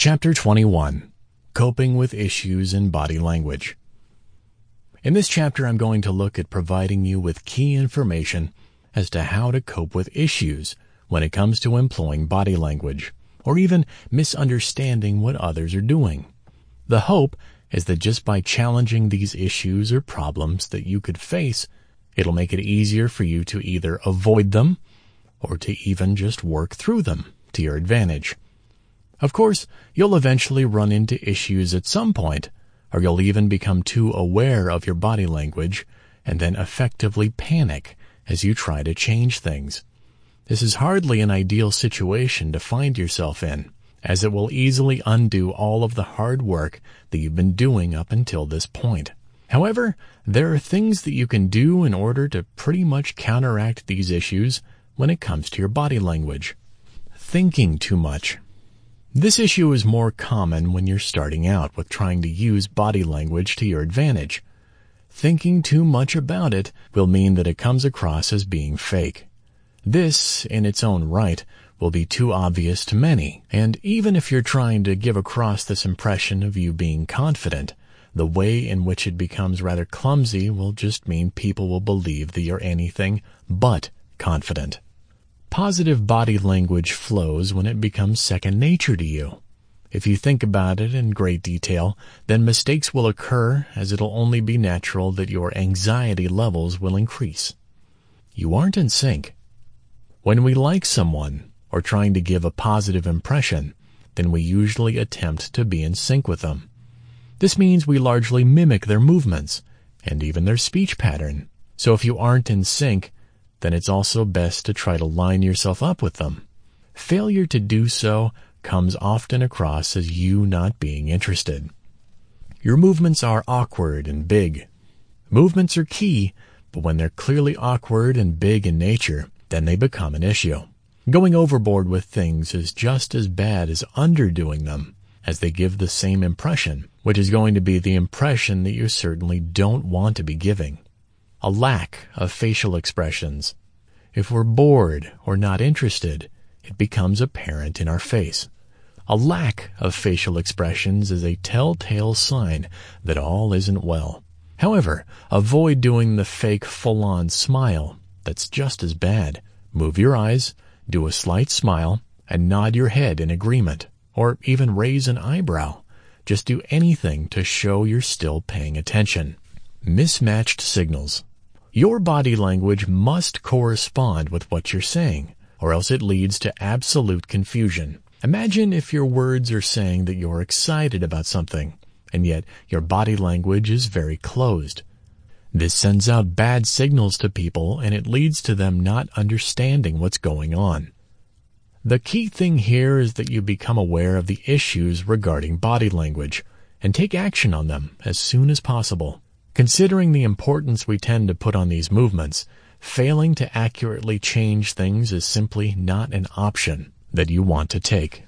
Chapter 21 Coping with Issues in Body Language. In this chapter, I'm going to look at providing you with key information as to how to cope with issues when it comes to employing body language, or even misunderstanding what others are doing. The hope is that just by challenging these issues or problems that you could face, it'll make it easier for you to either avoid them or to even just work through them to your advantage. Of course, you'll eventually run into issues at some point, or you'll even become too aware of your body language and then effectively panic as you try to change things. This is hardly an ideal situation to find yourself in, as it will easily undo all of the hard work that you've been doing up until this point. However, there are things that you can do in order to pretty much counteract these issues when it comes to your body language. Thinking too much. This issue is more common when you're starting out with trying to use body language to your advantage. Thinking too much about it will mean that it comes across as being fake. This, in its own right, will be too obvious to many, and even if you're trying to give across this impression of you being confident, the way in which it becomes rather clumsy will just mean people will believe that you're anything but confident. Positive body language flows when it becomes second nature to you. If you think about it in great detail, then mistakes will occur as it'll only be natural that your anxiety levels will increase. You aren't in sync. When we like someone or trying to give a positive impression, then we usually attempt to be in sync with them. This means we largely mimic their movements and even their speech pattern. So if you aren't in sync, then it's also best to try to line yourself up with them. Failure to do so comes often across as you not being interested. Your movements are awkward and big. Movements are key, but when they're clearly awkward and big in nature, then they become an issue. Going overboard with things is just as bad as underdoing them, as they give the same impression, which is going to be the impression that you certainly don't want to be giving a lack of facial expressions. If we're bored or not interested, it becomes apparent in our face. A lack of facial expressions is a telltale sign that all isn't well. However, avoid doing the fake full-on smile. That's just as bad. Move your eyes, do a slight smile, and nod your head in agreement, or even raise an eyebrow. Just do anything to show you're still paying attention. Mismatched signals. Your body language must correspond with what you're saying, or else it leads to absolute confusion. Imagine if your words are saying that you're excited about something, and yet your body language is very closed. This sends out bad signals to people and it leads to them not understanding what's going on. The key thing here is that you become aware of the issues regarding body language and take action on them as soon as possible. Considering the importance we tend to put on these movements, failing to accurately change things is simply not an option that you want to take.